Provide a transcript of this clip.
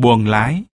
buồng lái.